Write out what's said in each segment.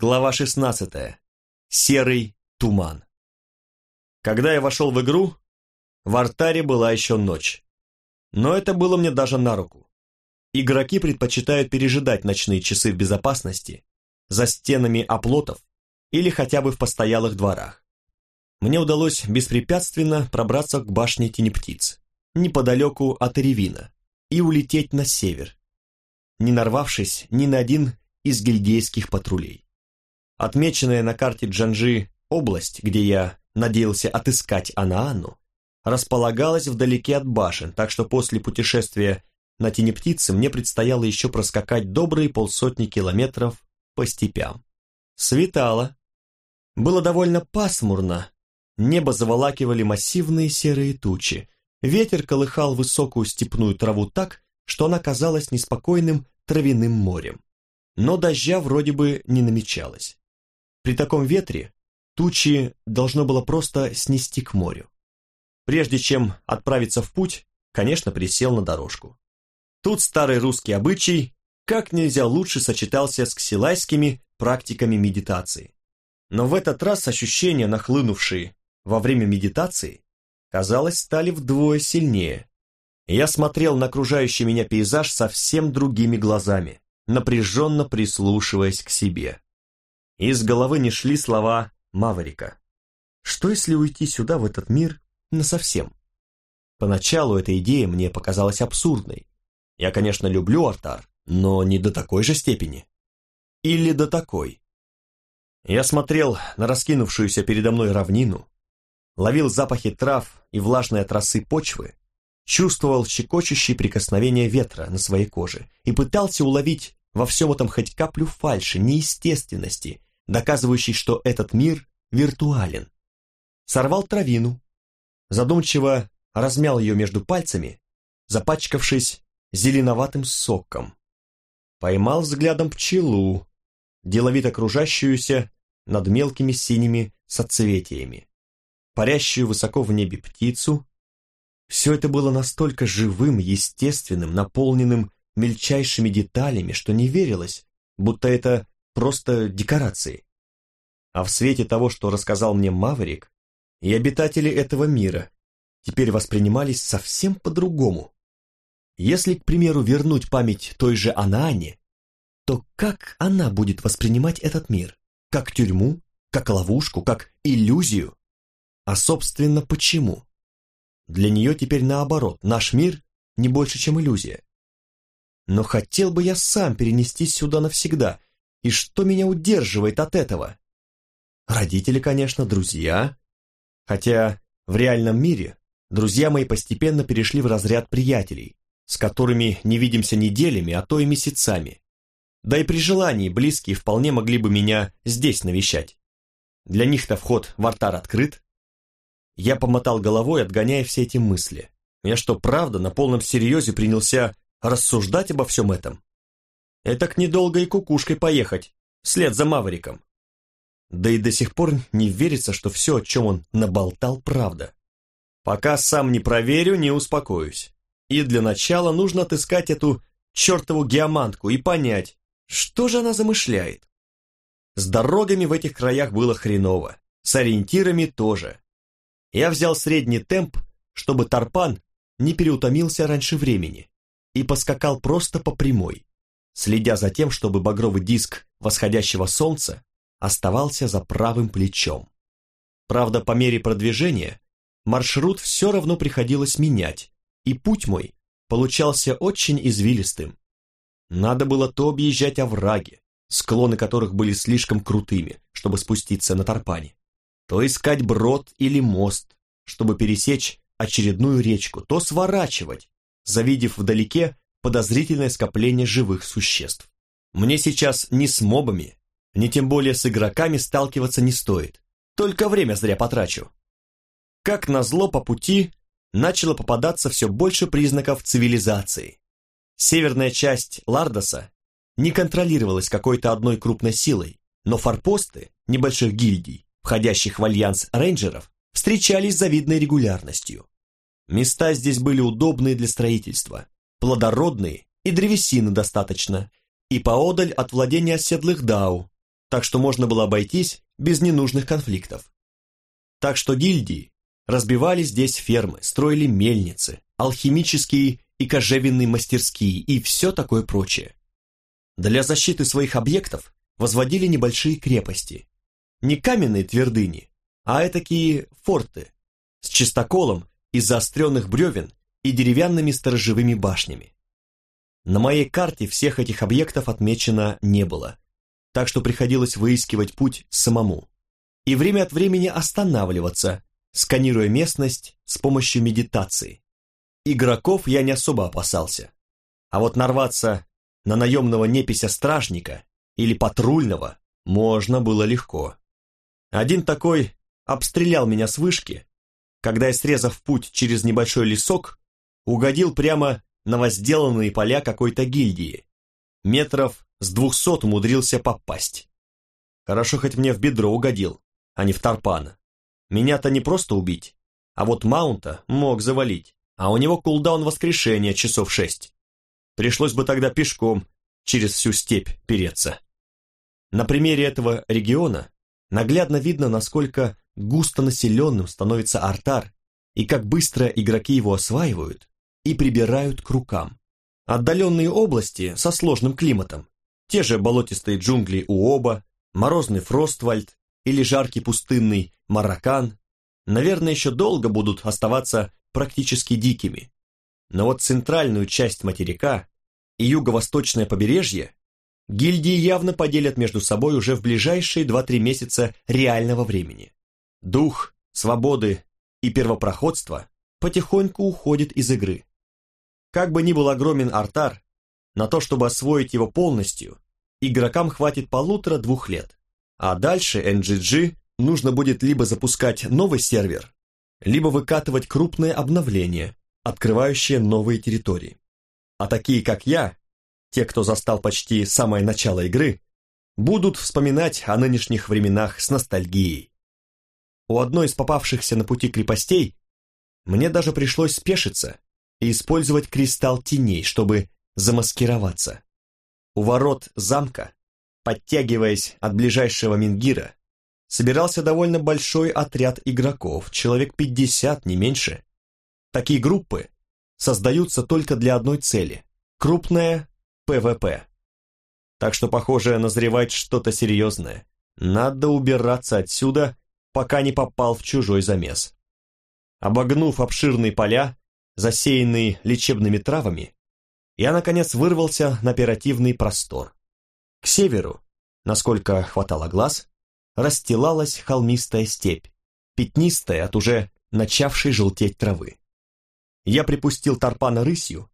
Глава 16. Серый туман. Когда я вошел в игру, в артаре была еще ночь. Но это было мне даже на руку. Игроки предпочитают пережидать ночные часы в безопасности, за стенами оплотов или хотя бы в постоялых дворах. Мне удалось беспрепятственно пробраться к башне тени птиц, неподалеку от Ревина, и улететь на север, не нарвавшись ни на один из гильдейских патрулей. Отмеченная на карте Джанжи область, где я надеялся отыскать Анаану, располагалась вдалеке от башен, так что после путешествия на тени птицы мне предстояло еще проскакать добрые полсотни километров по степям. Светало. Было довольно пасмурно. Небо заволакивали массивные серые тучи. Ветер колыхал высокую степную траву так, что она казалась неспокойным травяным морем. Но дождя вроде бы не намечалось. При таком ветре тучи должно было просто снести к морю. Прежде чем отправиться в путь, конечно, присел на дорожку. Тут старый русский обычай как нельзя лучше сочетался с ксилайскими практиками медитации. Но в этот раз ощущения, нахлынувшие во время медитации, казалось, стали вдвое сильнее. Я смотрел на окружающий меня пейзаж совсем другими глазами, напряженно прислушиваясь к себе. Из головы не шли слова Маврика. Что если уйти сюда, в этот мир, насовсем? Поначалу эта идея мне показалась абсурдной. Я, конечно, люблю Артар, но не до такой же степени. Или до такой. Я смотрел на раскинувшуюся передо мной равнину, ловил запахи трав и влажной от почвы, чувствовал щекочущие прикосновения ветра на своей коже и пытался уловить во всем этом хоть каплю фальши, неестественности, доказывающий, что этот мир виртуален. Сорвал травину, задумчиво размял ее между пальцами, запачкавшись зеленоватым соком. Поймал взглядом пчелу, деловито кружащуюся над мелкими синими соцветиями, парящую высоко в небе птицу. Все это было настолько живым, естественным, наполненным мельчайшими деталями, что не верилось, будто это просто декорации. А в свете того, что рассказал мне Маврик, и обитатели этого мира теперь воспринимались совсем по-другому. Если, к примеру, вернуть память той же Анаане, то как она будет воспринимать этот мир? Как тюрьму? Как ловушку? Как иллюзию? А собственно, почему? Для нее теперь наоборот, наш мир не больше, чем иллюзия. Но хотел бы я сам перенестись сюда навсегда и что меня удерживает от этого? Родители, конечно, друзья. Хотя в реальном мире друзья мои постепенно перешли в разряд приятелей, с которыми не видимся неделями, а то и месяцами. Да и при желании близкие вполне могли бы меня здесь навещать. Для них-то вход в артар открыт. Я помотал головой, отгоняя все эти мысли. Я что, правда, на полном серьезе принялся рассуждать обо всем этом? Это к недолго и кукушкой поехать, вслед за Мавриком. Да и до сих пор не верится, что все, о чем он наболтал, правда. Пока сам не проверю, не успокоюсь. И для начала нужно отыскать эту чертову геомантку и понять, что же она замышляет. С дорогами в этих краях было хреново, с ориентирами тоже. Я взял средний темп, чтобы Тарпан не переутомился раньше времени, и поскакал просто по прямой следя за тем, чтобы багровый диск восходящего солнца оставался за правым плечом. Правда, по мере продвижения маршрут все равно приходилось менять, и путь мой получался очень извилистым. Надо было то объезжать овраги, склоны которых были слишком крутыми, чтобы спуститься на Тарпане, то искать брод или мост, чтобы пересечь очередную речку, то сворачивать, завидев вдалеке подозрительное скопление живых существ. Мне сейчас ни с мобами, ни тем более с игроками сталкиваться не стоит. Только время зря потрачу. Как назло по пути начало попадаться все больше признаков цивилизации. Северная часть Лардоса не контролировалась какой-то одной крупной силой, но форпосты небольших гильдий, входящих в альянс рейнджеров, встречались с завидной регулярностью. Места здесь были удобные для строительства, плодородные и древесины достаточно, и поодаль от владения оседлых дау, так что можно было обойтись без ненужных конфликтов. Так что гильдии разбивали здесь фермы, строили мельницы, алхимические и кожевенные мастерские и все такое прочее. Для защиты своих объектов возводили небольшие крепости. Не каменные твердыни, а этакие форты с чистоколом из заостренных бревен и деревянными сторожевыми башнями. На моей карте всех этих объектов отмечено не было, так что приходилось выискивать путь самому и время от времени останавливаться, сканируя местность с помощью медитации. Игроков я не особо опасался, а вот нарваться на наемного непися-стражника или патрульного можно было легко. Один такой обстрелял меня с вышки, когда я, срезав путь через небольшой лесок, угодил прямо на возделанные поля какой-то гильдии. Метров с двухсот умудрился попасть. Хорошо хоть мне в бедро угодил, а не в тарпана. Меня-то не просто убить, а вот маунта мог завалить, а у него кулдаун воскрешения часов шесть. Пришлось бы тогда пешком через всю степь переться. На примере этого региона наглядно видно, насколько густонаселенным становится Артар и как быстро игроки его осваивают и прибирают к рукам. Отдаленные области со сложным климатом, те же болотистые джунгли Уоба, морозный Фроствальд или жаркий пустынный Маракан, наверное, еще долго будут оставаться практически дикими. Но вот центральную часть материка и юго-восточное побережье гильдии явно поделят между собой уже в ближайшие 2-3 месяца реального времени. Дух, свободы и первопроходства потихоньку уходит из игры. Как бы ни был огромен артар, на то, чтобы освоить его полностью, игрокам хватит полутора-двух лет. А дальше NGG нужно будет либо запускать новый сервер, либо выкатывать крупное обновление, открывающее новые территории. А такие, как я, те, кто застал почти самое начало игры, будут вспоминать о нынешних временах с ностальгией. У одной из попавшихся на пути крепостей мне даже пришлось спешиться и использовать кристалл теней, чтобы замаскироваться. У ворот замка, подтягиваясь от ближайшего Мингира, собирался довольно большой отряд игроков, человек 50, не меньше. Такие группы создаются только для одной цели – крупное ПВП. Так что, похоже, назревает что-то серьезное. Надо убираться отсюда, пока не попал в чужой замес. Обогнув обширные поля, засеянные лечебными травами, я, наконец, вырвался на оперативный простор. К северу, насколько хватало глаз, расстилалась холмистая степь, пятнистая от уже начавшей желтеть травы. Я припустил Тарпана рысью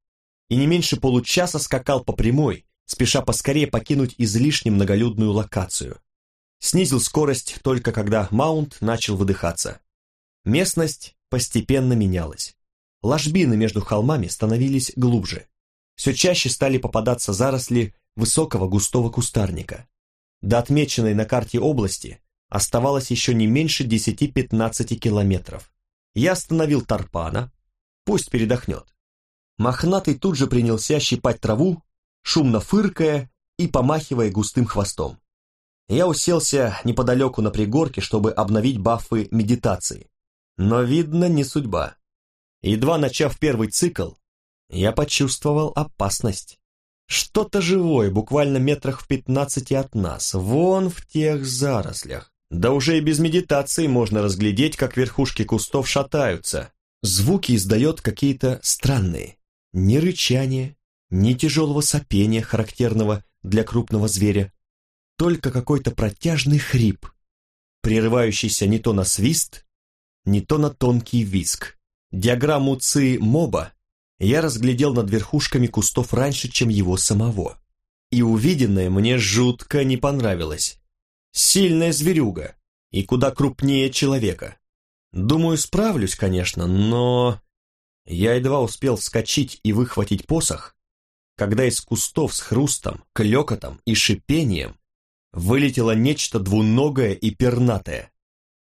и не меньше получаса скакал по прямой, спеша поскорее покинуть излишне многолюдную локацию. Снизил скорость только когда маунт начал выдыхаться. Местность постепенно менялась. Ложбины между холмами становились глубже. Все чаще стали попадаться заросли высокого густого кустарника. До отмеченной на карте области оставалось еще не меньше 10-15 километров. Я остановил Тарпана, пусть передохнет. Мохнатый тут же принялся щипать траву, шумно фыркая и помахивая густым хвостом. Я уселся неподалеку на пригорке, чтобы обновить бафы медитации. Но, видно, не судьба. Едва начав первый цикл, я почувствовал опасность. Что-то живое, буквально метрах в пятнадцати от нас, вон в тех зарослях. Да уже и без медитации можно разглядеть, как верхушки кустов шатаются. Звуки издает какие-то странные. Ни рычания, ни тяжелого сопения, характерного для крупного зверя. Только какой-то протяжный хрип, прерывающийся не то на свист, не то на тонкий виск. Диаграмму ЦИ моба я разглядел над верхушками кустов раньше, чем его самого. И увиденное мне жутко не понравилось. Сильная зверюга и куда крупнее человека. Думаю, справлюсь, конечно, но... Я едва успел вскочить и выхватить посох, когда из кустов с хрустом, клекотом и шипением вылетело нечто двуногое и пернатое.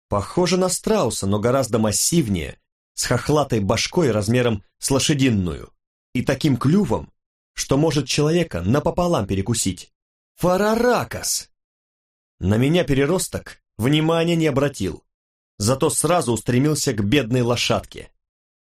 Похоже на страуса, но гораздо массивнее с хохлатой башкой размером с лошадиную и таким клювом, что может человека напополам перекусить. Фараракас! На меня переросток внимания не обратил, зато сразу устремился к бедной лошадке.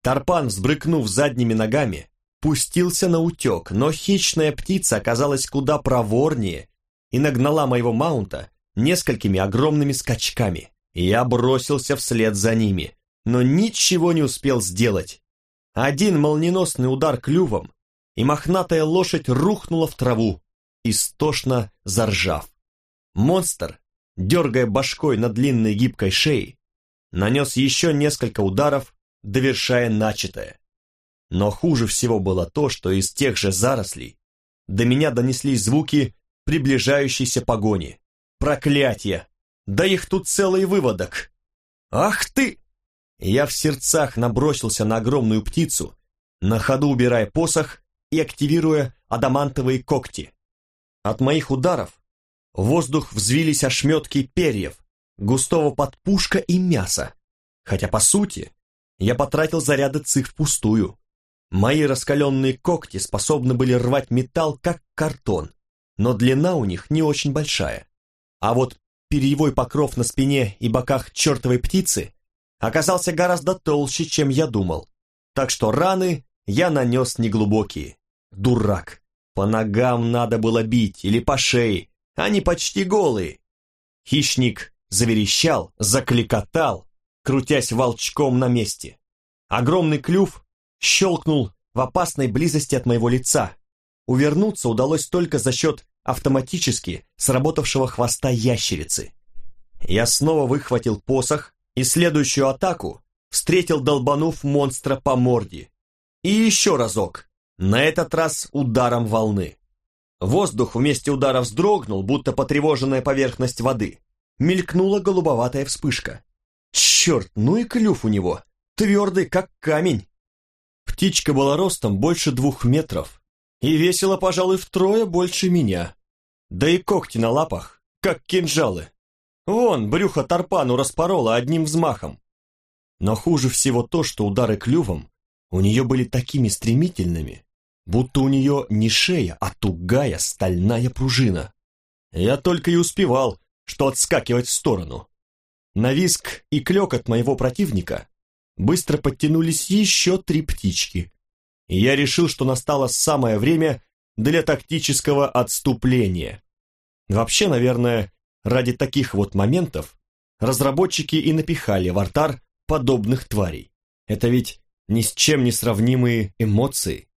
Тарпан, взбрыкнув задними ногами, пустился на утек, но хищная птица оказалась куда проворнее и нагнала моего маунта несколькими огромными скачками. Я бросился вслед за ними, но ничего не успел сделать. Один молниеносный удар клювом, и мохнатая лошадь рухнула в траву, истошно заржав. Монстр, дергая башкой на длинной гибкой шее, нанес еще несколько ударов, довершая начатое. Но хуже всего было то, что из тех же зарослей до меня донеслись звуки приближающейся погони. Проклятье! Да их тут целый выводок! Ах ты! Я в сердцах набросился на огромную птицу, на ходу убирая посох и активируя адамантовые когти. От моих ударов в воздух взвились ошметки перьев, густого подпушка и мяса, хотя, по сути, я потратил заряды циф впустую. Мои раскаленные когти способны были рвать металл, как картон, но длина у них не очень большая. А вот перьевой покров на спине и боках чертовой птицы оказался гораздо толще, чем я думал, так что раны я нанес неглубокие. Дурак. По ногам надо было бить или по шее, они почти голые. Хищник заверещал, закликотал, крутясь волчком на месте. Огромный клюв щелкнул в опасной близости от моего лица. Увернуться удалось только за счет автоматически сработавшего хвоста ящерицы. Я снова выхватил посох и следующую атаку встретил, долбанув монстра по морде. И еще разок, на этот раз ударом волны. Воздух вместе удара вздрогнул, будто потревоженная поверхность воды. Мелькнула голубоватая вспышка. Черт, ну и клюв у него, твердый, как камень. Птичка была ростом больше двух метров и весила, пожалуй, втрое больше меня. Да и когти на лапах, как кинжалы. Вон, брюхо тарпану распорола одним взмахом. Но хуже всего то, что удары клювом у нее были такими стремительными, будто у нее не шея, а тугая стальная пружина. Я только и успевал, что отскакивать в сторону. На виск и клёкот моего противника быстро подтянулись еще три птички, и я решил, что настало самое время для тактического отступления. Вообще, наверное, ради таких вот моментов разработчики и напихали в артар подобных тварей. Это ведь ни с чем не сравнимые эмоции.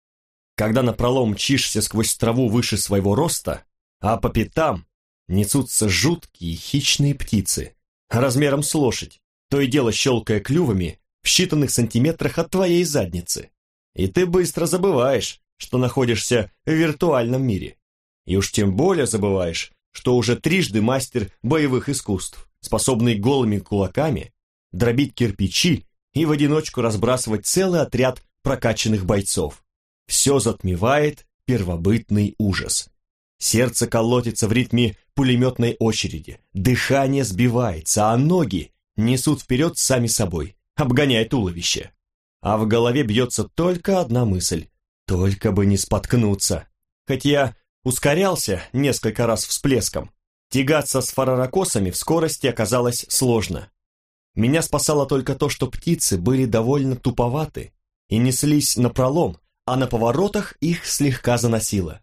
Когда напролом мчишься сквозь траву выше своего роста, а по пятам несутся жуткие хищные птицы, размером с лошадь, то и дело щелкая клювами в считанных сантиметрах от твоей задницы. И ты быстро забываешь, что находишься в виртуальном мире. И уж тем более забываешь, что уже трижды мастер боевых искусств, способный голыми кулаками дробить кирпичи и в одиночку разбрасывать целый отряд прокачанных бойцов. Все затмевает первобытный ужас. Сердце колотится в ритме пулеметной очереди, дыхание сбивается, а ноги несут вперед сами собой, обгоняя туловище. А в голове бьется только одна мысль — только бы не споткнуться. Хоть я ускорялся несколько раз всплеском, тягаться с фараракосами в скорости оказалось сложно. Меня спасало только то, что птицы были довольно туповаты и неслись напролом, а на поворотах их слегка заносило.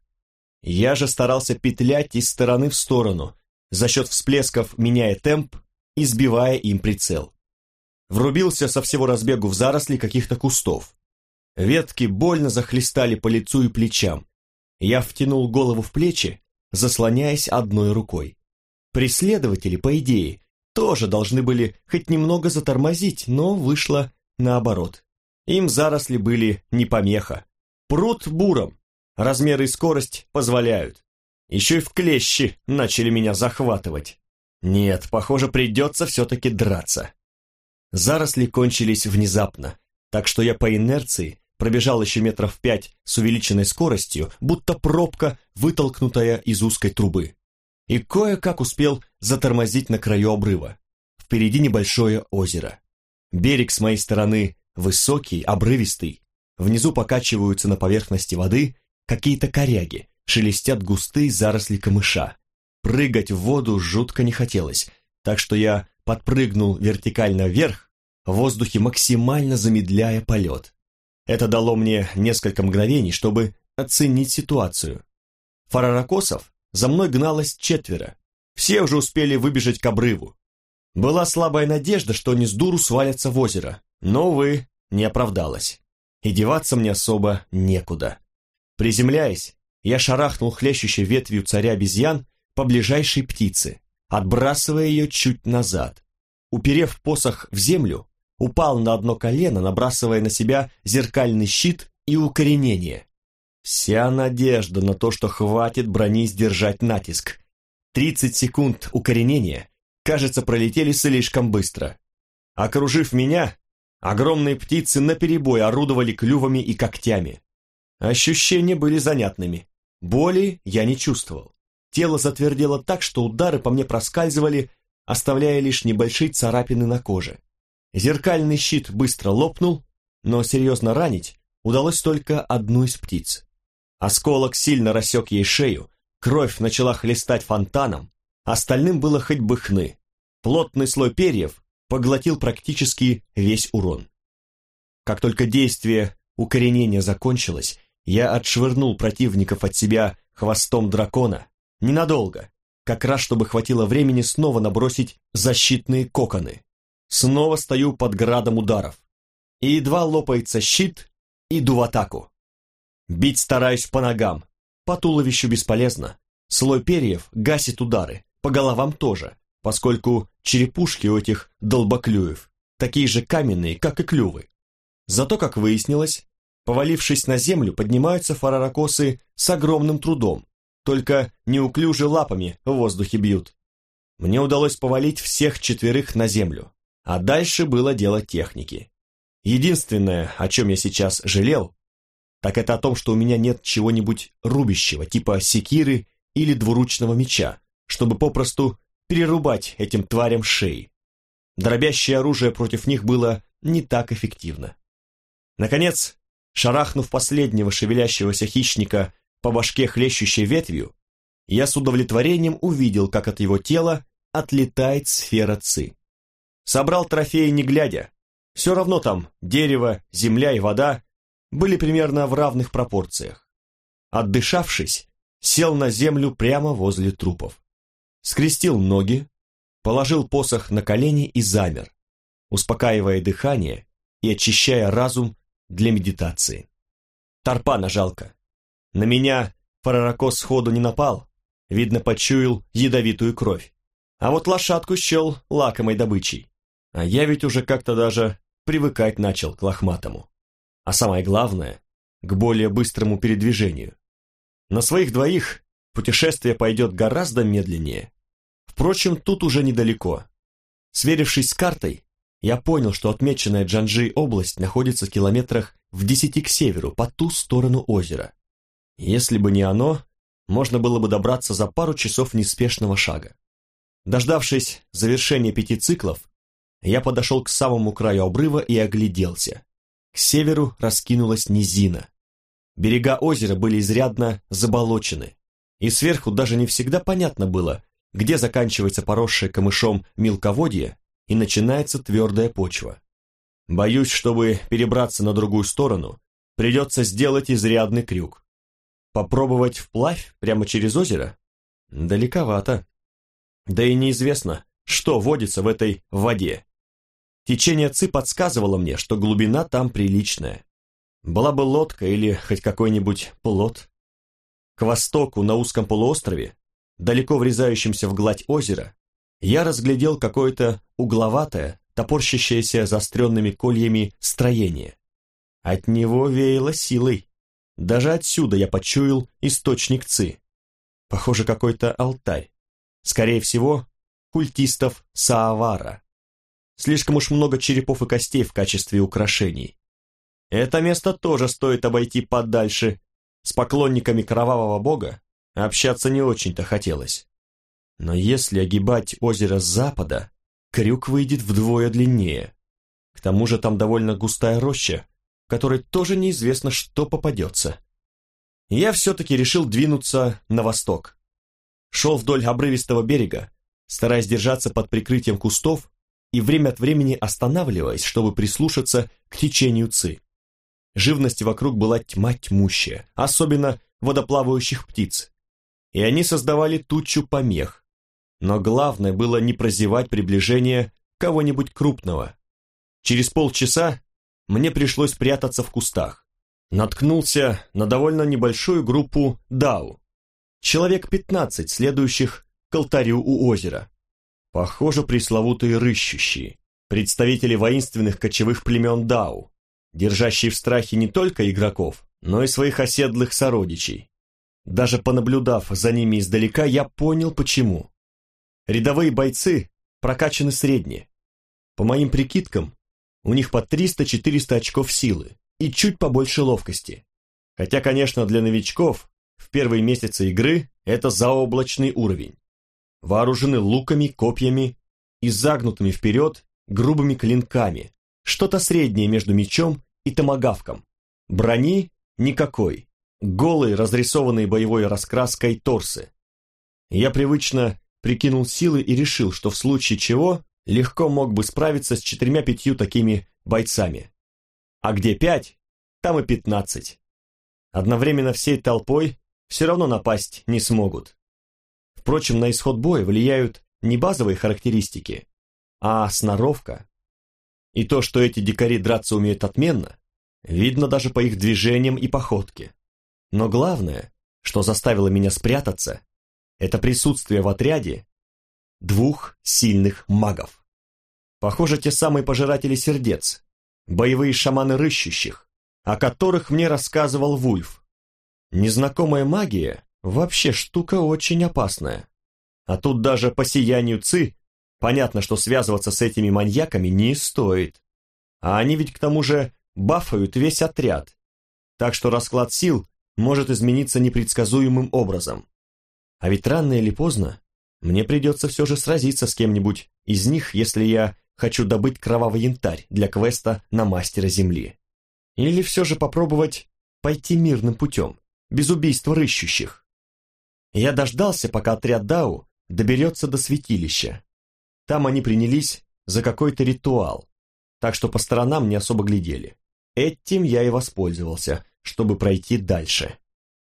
Я же старался петлять из стороны в сторону, за счет всплесков меняя темп и сбивая им прицел. Врубился со всего разбегу в заросли каких-то кустов. Ветки больно захлестали по лицу и плечам. Я втянул голову в плечи, заслоняясь одной рукой. Преследователи, по идее, тоже должны были хоть немного затормозить, но вышло наоборот. Им заросли были не помеха. Пруд буром, Размеры и скорость позволяют. Еще и в клещи начали меня захватывать. Нет, похоже, придется все-таки драться. Заросли кончились внезапно, так что я по инерции пробежал еще метров пять с увеличенной скоростью, будто пробка, вытолкнутая из узкой трубы. И кое-как успел затормозить на краю обрыва. Впереди небольшое озеро. Берег с моей стороны высокий, обрывистый. Внизу покачиваются на поверхности воды какие-то коряги, шелестят густые заросли камыша. Прыгать в воду жутко не хотелось, так что я подпрыгнул вертикально вверх, в воздухе максимально замедляя полет. Это дало мне несколько мгновений, чтобы оценить ситуацию. Фараракосов за мной гналось четверо. Все уже успели выбежать к обрыву. Была слабая надежда, что они с дуру свалятся в озеро, но, увы, не оправдалась. И деваться мне особо некуда. Приземляясь, я шарахнул хлещущей ветвью царя обезьян по ближайшей птице, отбрасывая ее чуть назад. Уперев посох в землю, упал на одно колено, набрасывая на себя зеркальный щит и укоренение. Вся надежда на то, что хватит брони сдержать натиск. Тридцать секунд укоренения, кажется, пролетели слишком быстро. Окружив меня, огромные птицы наперебой орудовали клювами и когтями. Ощущения были занятными. Боли я не чувствовал. Тело затвердело так, что удары по мне проскальзывали, оставляя лишь небольшие царапины на коже. Зеркальный щит быстро лопнул, но серьезно ранить удалось только одну из птиц. Осколок сильно рассек ей шею, кровь начала хлестать фонтаном, остальным было хоть бы хны. Плотный слой перьев поглотил практически весь урон. Как только действие укоренения закончилось, я отшвырнул противников от себя хвостом дракона, ненадолго, как раз чтобы хватило времени снова набросить защитные коконы. Снова стою под градом ударов. И едва лопается щит, иду в атаку. Бить стараюсь по ногам. По туловищу бесполезно. Слой перьев гасит удары, по головам тоже, поскольку черепушки у этих долбоклюев такие же каменные, как и клювы. Зато, как выяснилось, повалившись на землю, поднимаются фараракосы с огромным трудом, только неуклюже лапами в воздухе бьют. Мне удалось повалить всех четверых на землю, а дальше было дело техники. Единственное, о чем я сейчас жалел, так это о том, что у меня нет чего-нибудь рубящего, типа секиры или двуручного меча, чтобы попросту перерубать этим тварям шеи. Дробящее оружие против них было не так эффективно. Наконец, шарахнув последнего шевелящегося хищника по башке хлещущей ветвью, я с удовлетворением увидел, как от его тела отлетает сфера ци. Собрал трофеи не глядя. Все равно там дерево, земля и вода были примерно в равных пропорциях. Отдышавшись, сел на землю прямо возле трупов. Скрестил ноги, положил посох на колени и замер, успокаивая дыхание и очищая разум для медитации. Тарпана жалко. На меня Фараракос сходу не напал, видно, почуял ядовитую кровь. А вот лошадку счел лакомой добычей. А я ведь уже как-то даже привыкать начал к лохматому а самое главное, к более быстрому передвижению. На своих двоих путешествие пойдет гораздо медленнее. Впрочем, тут уже недалеко. Сверившись с картой, я понял, что отмеченная Джанжи область находится в километрах в десяти к северу, по ту сторону озера. Если бы не оно, можно было бы добраться за пару часов неспешного шага. Дождавшись завершения пяти циклов, я подошел к самому краю обрыва и огляделся. К северу раскинулась низина. Берега озера были изрядно заболочены, и сверху даже не всегда понятно было, где заканчивается поросшее камышом мелководье и начинается твердая почва. Боюсь, чтобы перебраться на другую сторону, придется сделать изрядный крюк. Попробовать вплавь прямо через озеро? Далековато. Да и неизвестно, что водится в этой воде. Течение Ци подсказывало мне, что глубина там приличная. Была бы лодка или хоть какой-нибудь плот. К востоку, на узком полуострове, далеко врезающемся в гладь озера, я разглядел какое-то угловатое, топорщащееся заостренными кольями строение. От него веяло силой. Даже отсюда я почуял источник Ци. Похоже, какой-то алтарь. Скорее всего, культистов Саавара. Слишком уж много черепов и костей в качестве украшений. Это место тоже стоит обойти подальше. С поклонниками кровавого бога общаться не очень-то хотелось. Но если огибать озеро с запада, крюк выйдет вдвое длиннее. К тому же там довольно густая роща, в которой тоже неизвестно, что попадется. Я все-таки решил двинуться на восток. шел вдоль обрывистого берега, стараясь держаться под прикрытием кустов и время от времени останавливаясь, чтобы прислушаться к течению Ци. Живность вокруг была тьма тьмущая, особенно водоплавающих птиц, и они создавали тучу помех. Но главное было не прозевать приближение кого-нибудь крупного. Через полчаса мне пришлось прятаться в кустах. Наткнулся на довольно небольшую группу дау. Человек пятнадцать, следующих к алтарю у озера. Похоже, пресловутые рыщущие, представители воинственных кочевых племен дау, держащие в страхе не только игроков, но и своих оседлых сородичей. Даже понаблюдав за ними издалека, я понял почему. Рядовые бойцы прокачаны средние. По моим прикидкам, у них по 300-400 очков силы и чуть побольше ловкости. Хотя, конечно, для новичков в первые месяцы игры это заоблачный уровень. Вооружены луками, копьями и загнутыми вперед грубыми клинками, что-то среднее между мечом и томагавком. Брони никакой, голые, разрисованные боевой раскраской торсы. Я привычно прикинул силы и решил, что в случае чего легко мог бы справиться с четырьмя-пятью такими бойцами. А где пять, там и пятнадцать. Одновременно всей толпой все равно напасть не смогут. Впрочем, на исход боя влияют не базовые характеристики, а сноровка. И то, что эти дикари драться умеют отменно, видно даже по их движениям и походке. Но главное, что заставило меня спрятаться, это присутствие в отряде двух сильных магов. Похоже, те самые пожиратели сердец, боевые шаманы рыщущих, о которых мне рассказывал Вульф. Незнакомая магия вообще штука очень опасная. А тут даже по сиянию Ци понятно, что связываться с этими маньяками не стоит. А они ведь к тому же бафают весь отряд. Так что расклад сил может измениться непредсказуемым образом. А ведь рано или поздно мне придется все же сразиться с кем-нибудь из них, если я хочу добыть кровавый янтарь для квеста на мастера земли. Или все же попробовать пойти мирным путем, без убийства рыщущих. Я дождался, пока отряд Дау доберется до святилища. Там они принялись за какой-то ритуал, так что по сторонам не особо глядели. Этим я и воспользовался, чтобы пройти дальше.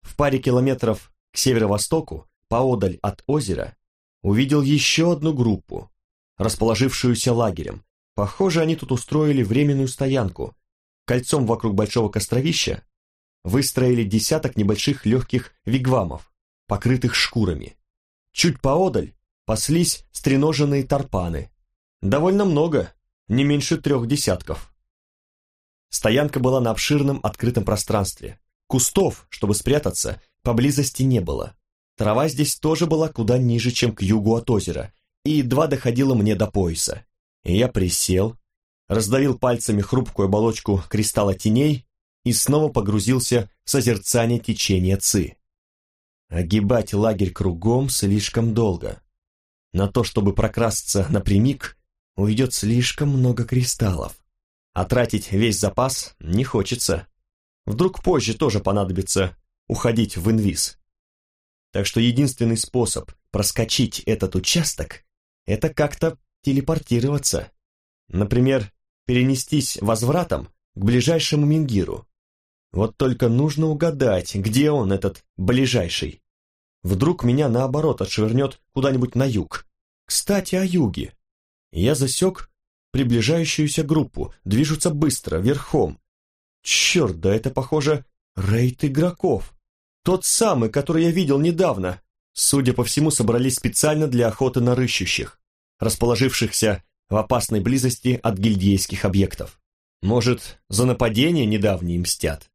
В паре километров к северо-востоку, поодаль от озера, увидел еще одну группу, расположившуюся лагерем. Похоже, они тут устроили временную стоянку. Кольцом вокруг большого костровища выстроили десяток небольших легких вигвамов, покрытых шкурами. Чуть поодаль паслись стреноженные тарпаны. Довольно много, не меньше трех десятков. Стоянка была на обширном открытом пространстве. Кустов, чтобы спрятаться, поблизости не было. Трава здесь тоже была куда ниже, чем к югу от озера, и едва доходила мне до пояса. И я присел, раздавил пальцами хрупкую оболочку кристалла теней и снова погрузился в созерцание течения ци. Огибать лагерь кругом слишком долго. На то, чтобы прокрасться напрямик, уйдет слишком много кристаллов. А тратить весь запас не хочется. Вдруг позже тоже понадобится уходить в инвиз. Так что единственный способ проскочить этот участок – это как-то телепортироваться. Например, перенестись возвратом к ближайшему Мингиру. Вот только нужно угадать, где он, этот ближайший. Вдруг меня, наоборот, отшвырнет куда-нибудь на юг. Кстати, о юге. Я засек приближающуюся группу, движутся быстро, верхом. Черт, да это, похоже, рейд игроков. Тот самый, который я видел недавно. Судя по всему, собрались специально для охоты на рыщущих, расположившихся в опасной близости от гильдейских объектов. Может, за нападение недавние мстят?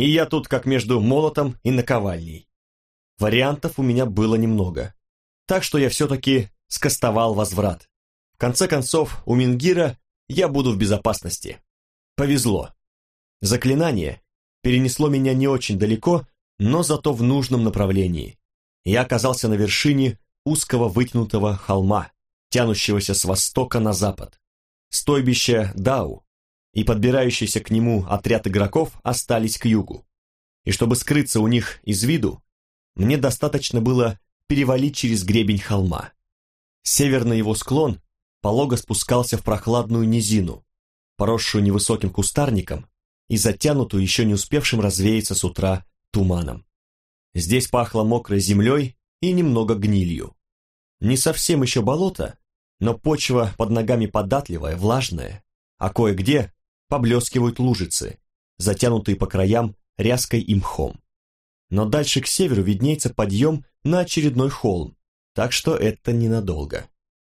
И я тут как между молотом и наковальней. Вариантов у меня было немного. Так что я все-таки скостовал возврат конце концов, у Мингира я буду в безопасности. Повезло. Заклинание перенесло меня не очень далеко, но зато в нужном направлении. Я оказался на вершине узкого вытянутого холма, тянущегося с востока на запад. Стойбище Дау и подбирающийся к нему отряд игроков остались к югу. И чтобы скрыться у них из виду, мне достаточно было перевалить через гребень холма. Северный его склон полого спускался в прохладную низину, поросшую невысоким кустарником и затянутую еще не успевшим развеяться с утра туманом. Здесь пахло мокрой землей и немного гнилью. Не совсем еще болото, но почва под ногами податливая, влажная, а кое-где поблескивают лужицы, затянутые по краям ряской и мхом. Но дальше к северу виднеется подъем на очередной холм, так что это ненадолго.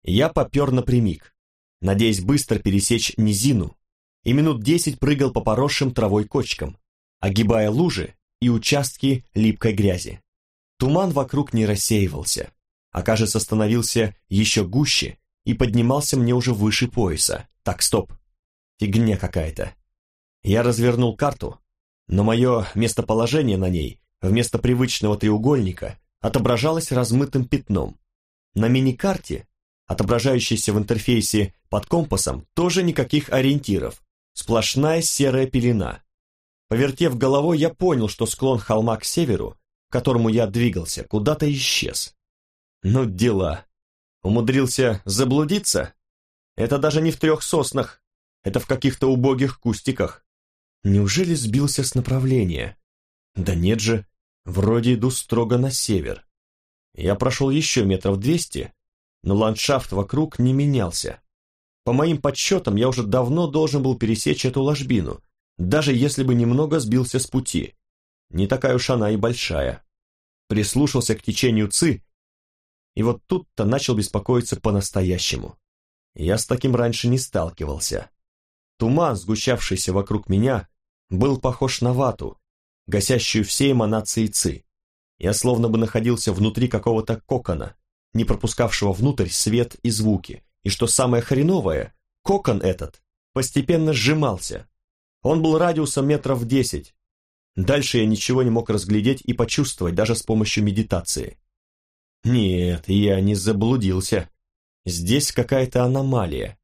Я попер напрямик, надеясь быстро пересечь низину, и минут десять прыгал по поросшим травой кочкам, огибая лужи и участки липкой грязи. Туман вокруг не рассеивался, а, кажется, становился еще гуще и поднимался мне уже выше пояса. Так, стоп. Фигня какая-то. Я развернул карту, но мое местоположение на ней, вместо привычного треугольника, отображалось размытым пятном. На мини-карте, отображающейся в интерфейсе под компасом, тоже никаких ориентиров, сплошная серая пелена. Повертев головой, я понял, что склон холма к северу, к которому я двигался, куда-то исчез. Ну, дела. Умудрился заблудиться? Это даже не в трех соснах, это в каких-то убогих кустиках. Неужели сбился с направления? Да нет же, вроде иду строго на север. Я прошел еще метров двести, но ландшафт вокруг не менялся. По моим подсчетам, я уже давно должен был пересечь эту ложбину, даже если бы немного сбился с пути. Не такая уж она и большая. Прислушался к течению ЦИ, и вот тут-то начал беспокоиться по-настоящему. Я с таким раньше не сталкивался. Туман, сгущавшийся вокруг меня, был похож на вату, гасящую все эманации ЦИ. Я словно бы находился внутри какого-то кокона, не пропускавшего внутрь свет и звуки, и что самое хреновое, кокон этот постепенно сжимался. Он был радиусом метров десять. Дальше я ничего не мог разглядеть и почувствовать даже с помощью медитации. Нет, я не заблудился. Здесь какая-то аномалия.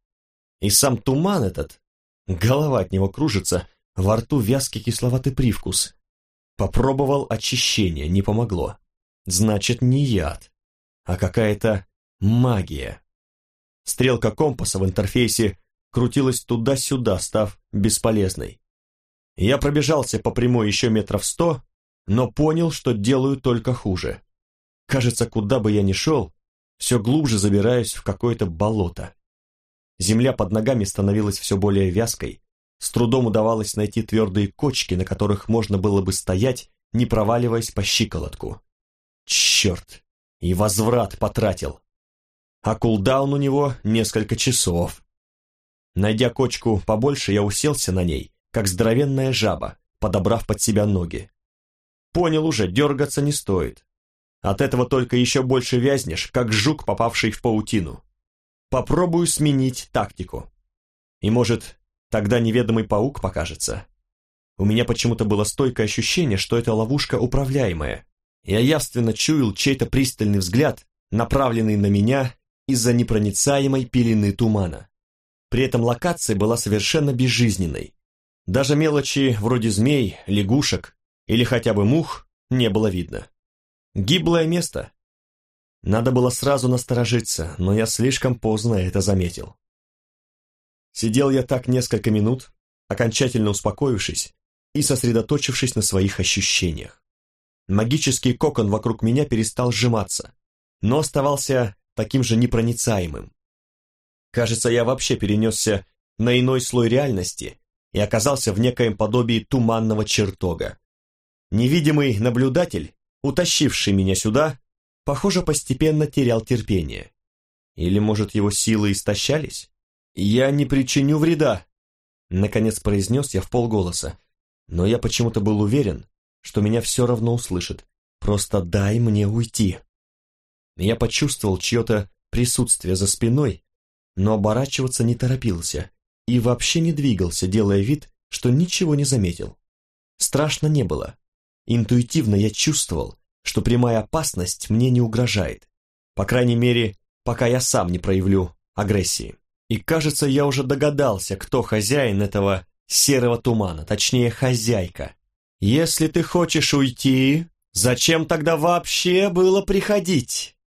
И сам туман этот, голова от него кружится, во рту вязкий кисловатый привкус. Попробовал очищение, не помогло. Значит, не яд, а какая-то магия. Стрелка компаса в интерфейсе крутилась туда-сюда, став бесполезной. Я пробежался по прямой еще метров сто, но понял, что делаю только хуже. Кажется, куда бы я ни шел, все глубже забираюсь в какое-то болото. Земля под ногами становилась все более вязкой, с трудом удавалось найти твердые кочки, на которых можно было бы стоять, не проваливаясь по щиколотку. Черт, и возврат потратил. А кулдаун у него несколько часов. Найдя кочку побольше, я уселся на ней, как здоровенная жаба, подобрав под себя ноги. Понял уже, дергаться не стоит. От этого только еще больше вязнешь, как жук, попавший в паутину. Попробую сменить тактику. И может, тогда неведомый паук покажется. У меня почему-то было стойкое ощущение, что это ловушка управляемая. Я явственно чуял чей-то пристальный взгляд, направленный на меня из-за непроницаемой пелены тумана. При этом локация была совершенно безжизненной. Даже мелочи вроде змей, лягушек или хотя бы мух не было видно. Гиблое место. Надо было сразу насторожиться, но я слишком поздно это заметил. Сидел я так несколько минут, окончательно успокоившись и сосредоточившись на своих ощущениях. Магический кокон вокруг меня перестал сжиматься, но оставался таким же непроницаемым. Кажется, я вообще перенесся на иной слой реальности и оказался в некоем подобии туманного чертога. Невидимый наблюдатель утащивший меня сюда, похоже, постепенно терял терпение. Или, может, его силы истощались? «Я не причиню вреда», — наконец произнес я в полголоса, но я почему-то был уверен, что меня все равно услышат. «Просто дай мне уйти». Я почувствовал чье-то присутствие за спиной, но оборачиваться не торопился и вообще не двигался, делая вид, что ничего не заметил. Страшно не было. Интуитивно я чувствовал, что прямая опасность мне не угрожает. По крайней мере, пока я сам не проявлю агрессии. И кажется, я уже догадался, кто хозяин этого серого тумана, точнее, хозяйка. «Если ты хочешь уйти», — Зачем тогда вообще было приходить?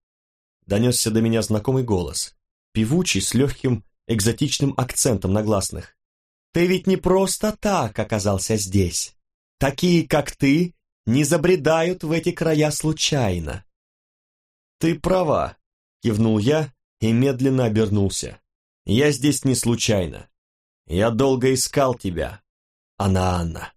Донесся до меня знакомый голос, певучий с легким экзотичным акцентом на гласных. Ты ведь не просто так оказался здесь. Такие, как ты, не забредают в эти края случайно. Ты права, кивнул я и медленно обернулся. Я здесь не случайно. Я долго искал тебя, Анна-Анна.